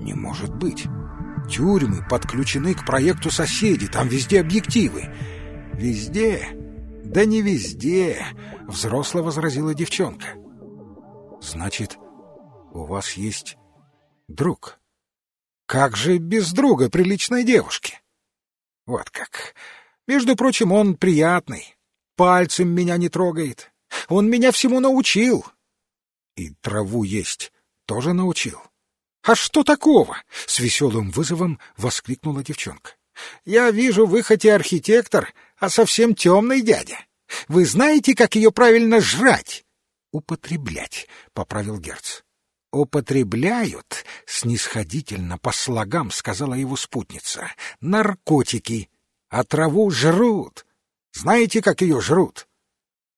Не может быть. Тюрьмы подключены к проекту соседи, там везде объективы. Везде? Да не везде, взросло возразила девчонка. Значит, у вас есть друг. Как же без друга приличной девушки? Вот как. Между прочим, он приятный. Пальцем меня не трогает. Он меня всему научил. И траву есть тоже научил. «А что такого?» — с веселым вызовом воскликнула девчонка. «Я вижу, вы хоть и архитектор, а совсем темный дядя. Вы знаете, как ее правильно жрать?» «Употреблять», — поправил Герц. «Употребляют», — снисходительно по слогам сказала его спутница, — «наркотики, а траву жрут. Знаете, как ее жрут?»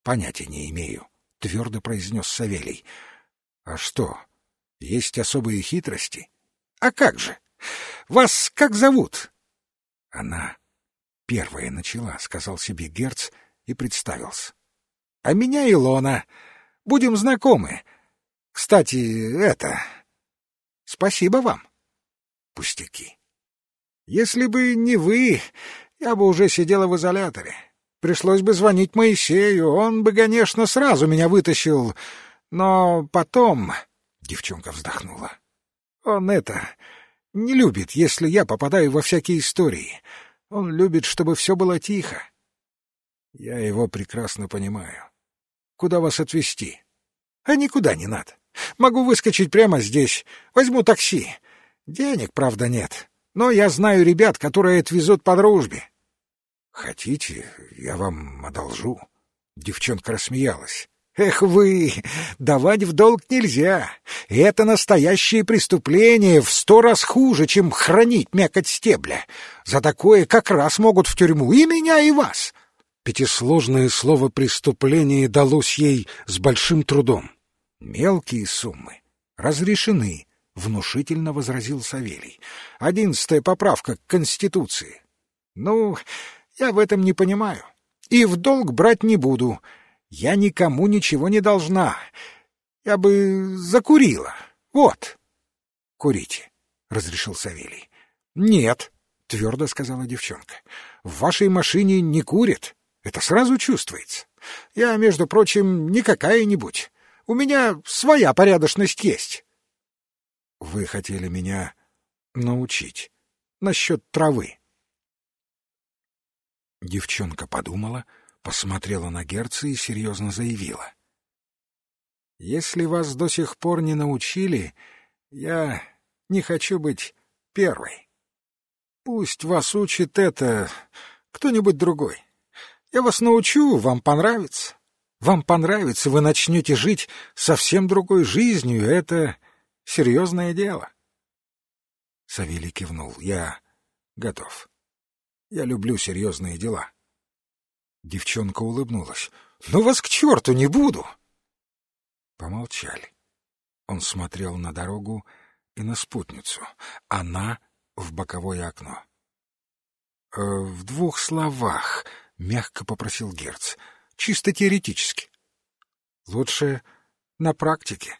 «Понятия не имею», — твердо произнес Савелий. «А что, есть особые хитрости? А как же? Вас как зовут? Она первая начала, сказал себе Герц и представился. А меня Илона. Будем знакомы. Кстати, это... Спасибо вам. Пустяки. Если бы не вы, я бы уже сидела в изоляторе. Пришлось бы звонить Моисею, он бы, конечно, сразу меня вытащил, но потом... Девчонка вздохнула. Он это... не любит, если я попадаю во всякие истории. Он любит, чтобы все было тихо. Я его прекрасно понимаю. Куда вас отвезти? А никуда не надо. Могу выскочить прямо здесь. Возьму такси. Денег, правда, нет. Но я знаю ребят, которые отвезут по дружбе. Хотите, я вам одолжу? Девчонка рассмеялась. Эх вы, давать в долг нельзя. Это настоящее преступление в сто раз хуже, чем хранить мякоть стебля. За такое как раз могут в тюрьму и меня, и вас. Пятисложное слово «преступление» далось ей с большим трудом. Мелкие суммы разрешены, — внушительно возразил Савелий. Одиннадцатая поправка к Конституции. Ну, я в этом не понимаю. И в долг брать не буду. Я никому ничего не должна. Я бы закурила. Вот. — Курите, — разрешил Савелий. — Нет, — твердо сказала девчонка. — В вашей машине не курят. Это сразу чувствуется. Я, между прочим, не какая-нибудь. У меня своя порядочность есть. — Вы хотели меня научить насчет травы. Девчонка подумала — посмотрела на Герца и серьезно заявила. «Если вас до сих пор не научили, я не хочу быть первой. Пусть вас учит это кто-нибудь другой. Я вас научу, вам понравится. Вам понравится, вы начнете жить совсем другой жизнью, это серьезное дело». Савелий кивнул. «Я готов. Я люблю серьезные дела». Девчонка улыбнулась. «Ну вас к черту не буду!» Помолчали. Он смотрел на дорогу и на спутницу. Она в боковое окно. «Э, «В двух словах», — мягко попросил Герц, — «чисто теоретически». «Лучше на практике».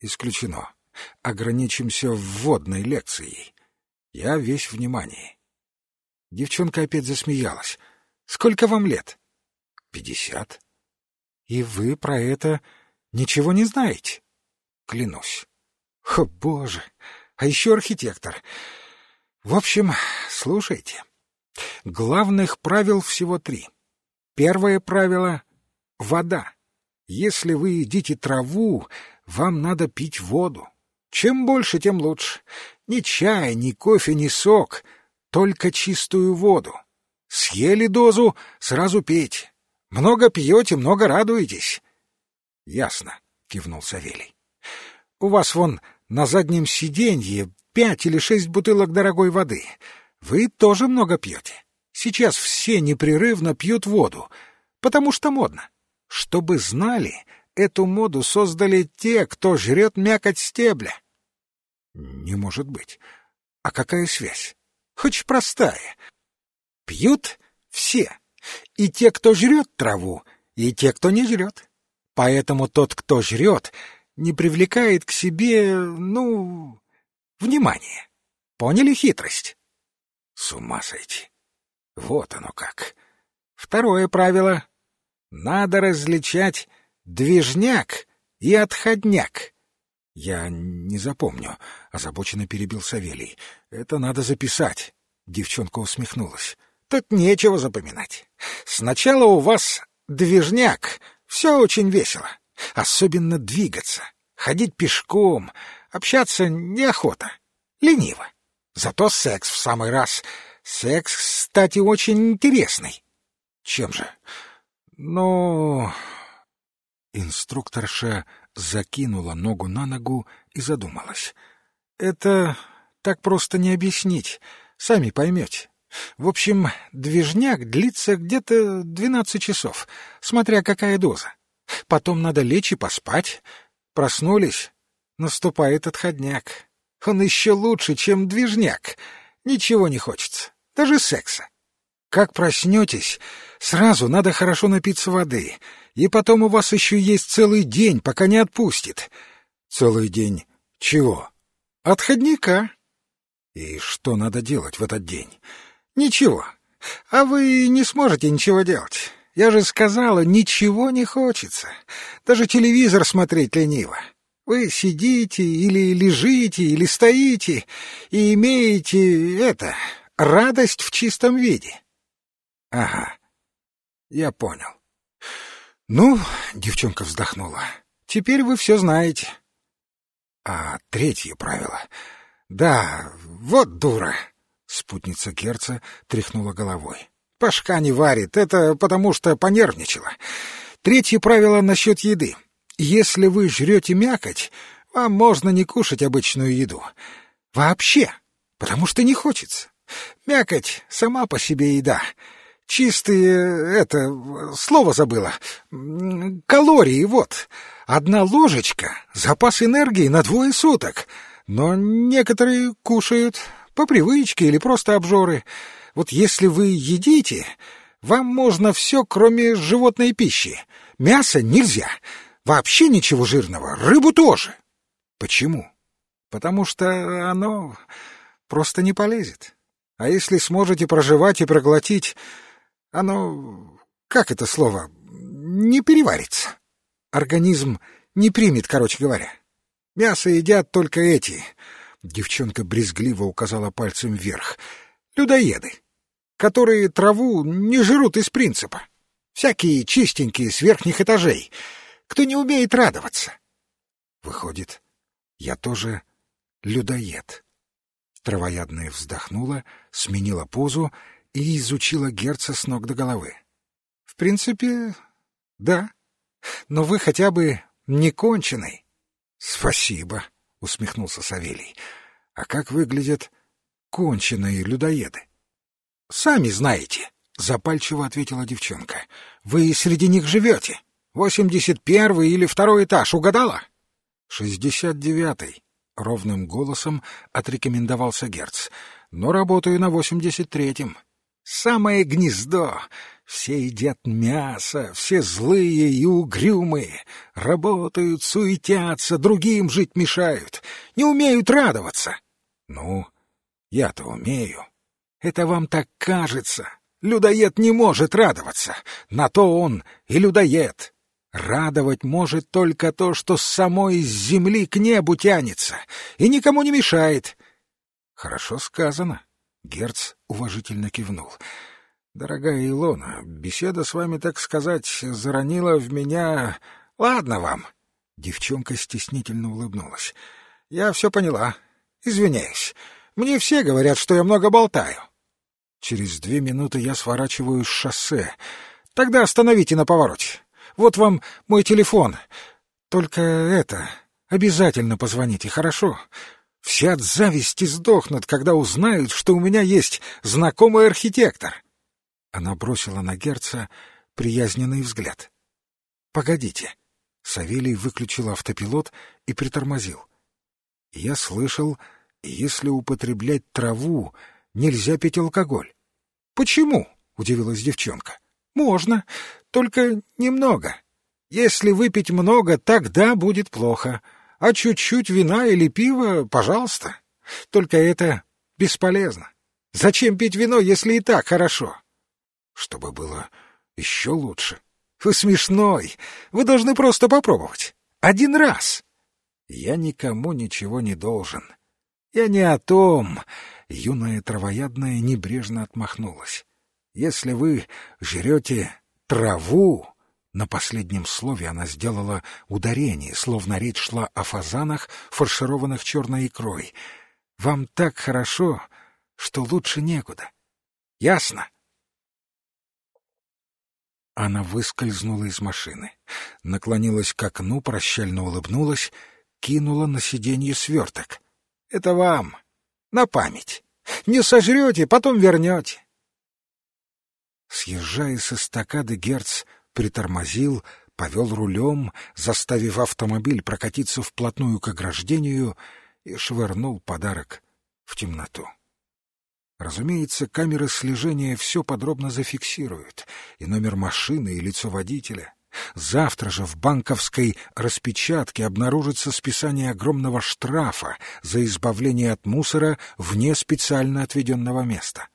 «Исключено. Ограничимся вводной лекцией. Я весь внимание». Девчонка опять засмеялась — Сколько вам лет? Пятьдесят. И вы про это ничего не знаете? Клянусь. О, боже! А еще архитектор. В общем, слушайте. Главных правил всего три. Первое правило — вода. Если вы едите траву, вам надо пить воду. Чем больше, тем лучше. Ни чай, ни кофе, ни сок, только чистую воду. Съели дозу, сразу пейте. Много пьете, много радуетесь. — Ясно, — кивнул Савелий. — У вас вон на заднем сиденье пять или шесть бутылок дорогой воды. Вы тоже много пьете. Сейчас все непрерывно пьют воду, потому что модно. Чтобы знали, эту моду создали те, кто жрет мякоть стебля. — Не может быть. А какая связь? Хоть простая. Пьют все. И те, кто жрет траву, и те, кто не жрет. Поэтому тот, кто жрет, не привлекает к себе, ну, внимание. Поняли хитрость? С ума сойти. Вот оно как. Второе правило. Надо различать движняк и отходняк. Я не запомню, озабоченно перебил Савелий. Это надо записать. Девчонка усмехнулась. Тут нечего запоминать. Сначала у вас движняк, все очень весело. Особенно двигаться, ходить пешком, общаться неохота, лениво. Зато секс в самый раз. Секс, кстати, очень интересный. Чем же? Ну... Инструкторша закинула ногу на ногу и задумалась. Это так просто не объяснить. Сами поймете. В общем, движняк длится где-то двенадцать часов, смотря какая доза. Потом надо лечь и поспать. Проснулись, наступает отходняк. Он еще лучше, чем движняк. Ничего не хочется, даже секса. Как проснетесь, сразу надо хорошо напиться воды, и потом у вас еще есть целый день, пока не отпустит. Целый день чего? Отходника. И что надо делать в этот день? Ничего. А вы не сможете ничего делать. Я же сказала, ничего не хочется. Даже телевизор смотреть лениво. Вы сидите или лежите, или стоите и имеете это, радость в чистом виде. Ага, я понял. Ну, девчонка вздохнула, теперь вы все знаете. А третье правило. Да, вот дура. Спутница Герца тряхнула головой. Пашка не варит, это потому что понервничала. Третье правило насчет еды. Если вы жрете мякоть, вам можно не кушать обычную еду. Вообще, потому что не хочется. Мякоть сама по себе еда. Чистые, это, слово забыла. Калории, вот. Одна ложечка — запас энергии на двое суток. Но некоторые кушают по привычке или просто обжоры. Вот если вы едите, вам можно все, кроме животной пищи. Мясо нельзя. Вообще ничего жирного, рыбу тоже. Почему? Потому что оно просто не полезет. А если сможете проживать и проглотить, оно, как это слово, не переварится. Организм не примет, короче говоря. Мясо едят только эти. Девчонка брезгливо указала пальцем вверх. Людоеды, которые траву не жрут из принципа. Всякие чистенькие с верхних этажей — кто не умеет радоваться. Выходит, я тоже людоед. Травоядная вздохнула, сменила позу и изучила герца с ног до головы. В принципе, да. Но вы хотя бы не конченый. Спасибо, усмехнулся Савелий. А как выглядят конченые людоеды? Сами знаете, запальчиво ответила девчонка. Вы среди них живете. Восемьдесят первый или второй этаж, угадала? Шестьдесят девятый, ровным голосом отрекомендовался Герц. Но работаю на восемьдесят третьем. Самое гнездо. Все едят мясо, все злые и угрюмые. Работают, суетятся, другим жить мешают. Не умеют радоваться. Ну, я-то умею. Это вам так кажется. Людоед не может радоваться. На то он и людоед. Радовать может только то, что самой из земли к небу тянется и никому не мешает. Хорошо сказано. Герц уважительно кивнул. Дорогая Илона, беседа с вами, так сказать, заронила в меня... Ладно вам. Девчонка стеснительно улыбнулась. Я все поняла. Извиняюсь. Мне все говорят, что я много болтаю. Через две минуты я сворачиваю с шоссе. Тогда остановите на повороте. Вот вам мой телефон. Только это, обязательно позвоните, хорошо? Все от зависти сдохнут, когда узнают, что у меня есть знакомый архитектор. Она бросила на Герца приязненный взгляд. Погодите. Савелий выключил автопилот и притормозил. Я слышал, если употреблять траву, нельзя пить алкоголь. Почему? удивилась девчонка. Можно, только немного. Если выпить много, тогда будет плохо. А чуть-чуть вина или пива — пожалуйста. Только это бесполезно. Зачем пить вино, если и так хорошо? Чтобы было еще лучше. Вы смешной. Вы должны просто попробовать. Один раз. Я никому ничего не должен. Я не о том. Юная травоядная небрежно отмахнулась. Если вы жрете траву... На последнем слове она сделала ударение, словно речь шла о фазанах, фаршированных черной икрой. «Вам так хорошо, что лучше некуда. Ясно?» Она выскользнула из машины, наклонилась к окну, прощально улыбнулась, кинула на сиденье сверток. «Это вам, на память. Не сожрете, потом вернете». Съезжая с эстакады, Герц притормозил, повел рулем, заставив автомобиль прокатиться вплотную к ограждению и швырнул подарок в темноту. Разумеется, камеры слежения все подробно зафиксируют, и номер машины, и лицо водителя. Завтра же в банковской распечатке обнаружится списание огромного штрафа за избавление от мусора вне специально отведенного места.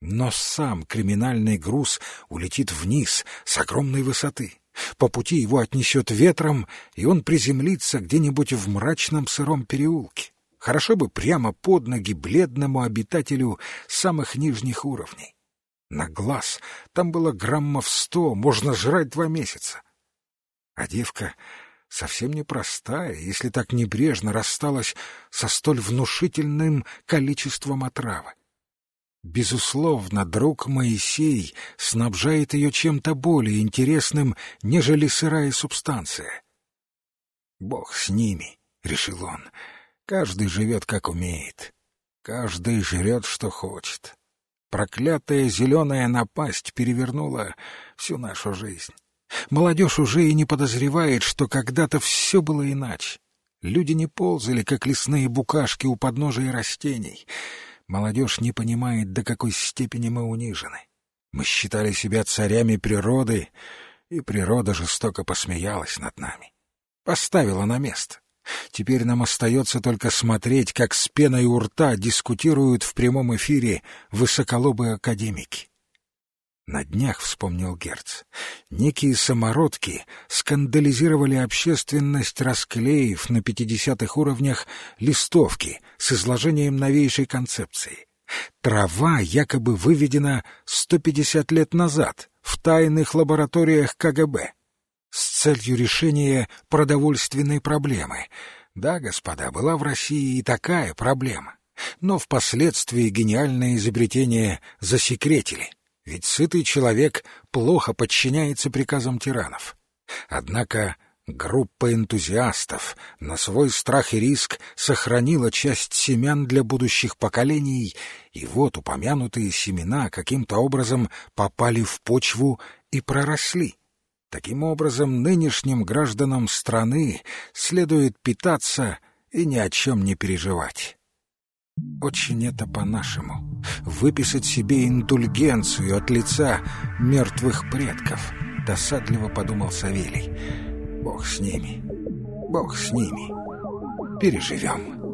Но сам криминальный груз улетит вниз с огромной высоты. По пути его отнесет ветром, и он приземлится где-нибудь в мрачном сыром переулке. Хорошо бы прямо под ноги бледному обитателю самых нижних уровней. На глаз там было граммов сто, можно жрать два месяца. А девка совсем непростая, если так небрежно рассталась со столь внушительным количеством отравы. Безусловно, друг Моисей снабжает ее чем-то более интересным, нежели сырая субстанция. «Бог с ними», — решил он, — Каждый живет, как умеет. Каждый жрет, что хочет. Проклятая зеленая напасть перевернула всю нашу жизнь. Молодежь уже и не подозревает, что когда-то все было иначе. Люди не ползали, как лесные букашки у подножия растений. Молодежь не понимает, до какой степени мы унижены. Мы считали себя царями природы, и природа жестоко посмеялась над нами. Поставила на место. Теперь нам остается только смотреть, как с пеной у рта дискутируют в прямом эфире высоколобые академики. На днях, вспомнил Герц, некие самородки скандализировали общественность, расклеив на пятидесятых уровнях листовки с изложением новейшей концепции. Трава якобы выведена 150 лет назад в тайных лабораториях КГБ с целью решения продовольственной проблемы. Да, господа, была в России и такая проблема. Но впоследствии гениальное изобретение засекретили. Ведь сытый человек плохо подчиняется приказам тиранов. Однако группа энтузиастов на свой страх и риск сохранила часть семян для будущих поколений, и вот упомянутые семена каким-то образом попали в почву и проросли. Таким образом, нынешним гражданам страны следует питаться и ни о чем не переживать. Очень это по-нашему. Выписать себе индульгенцию от лица мертвых предков, досадливо подумал Савелий. Бог с ними, Бог с ними. Переживем.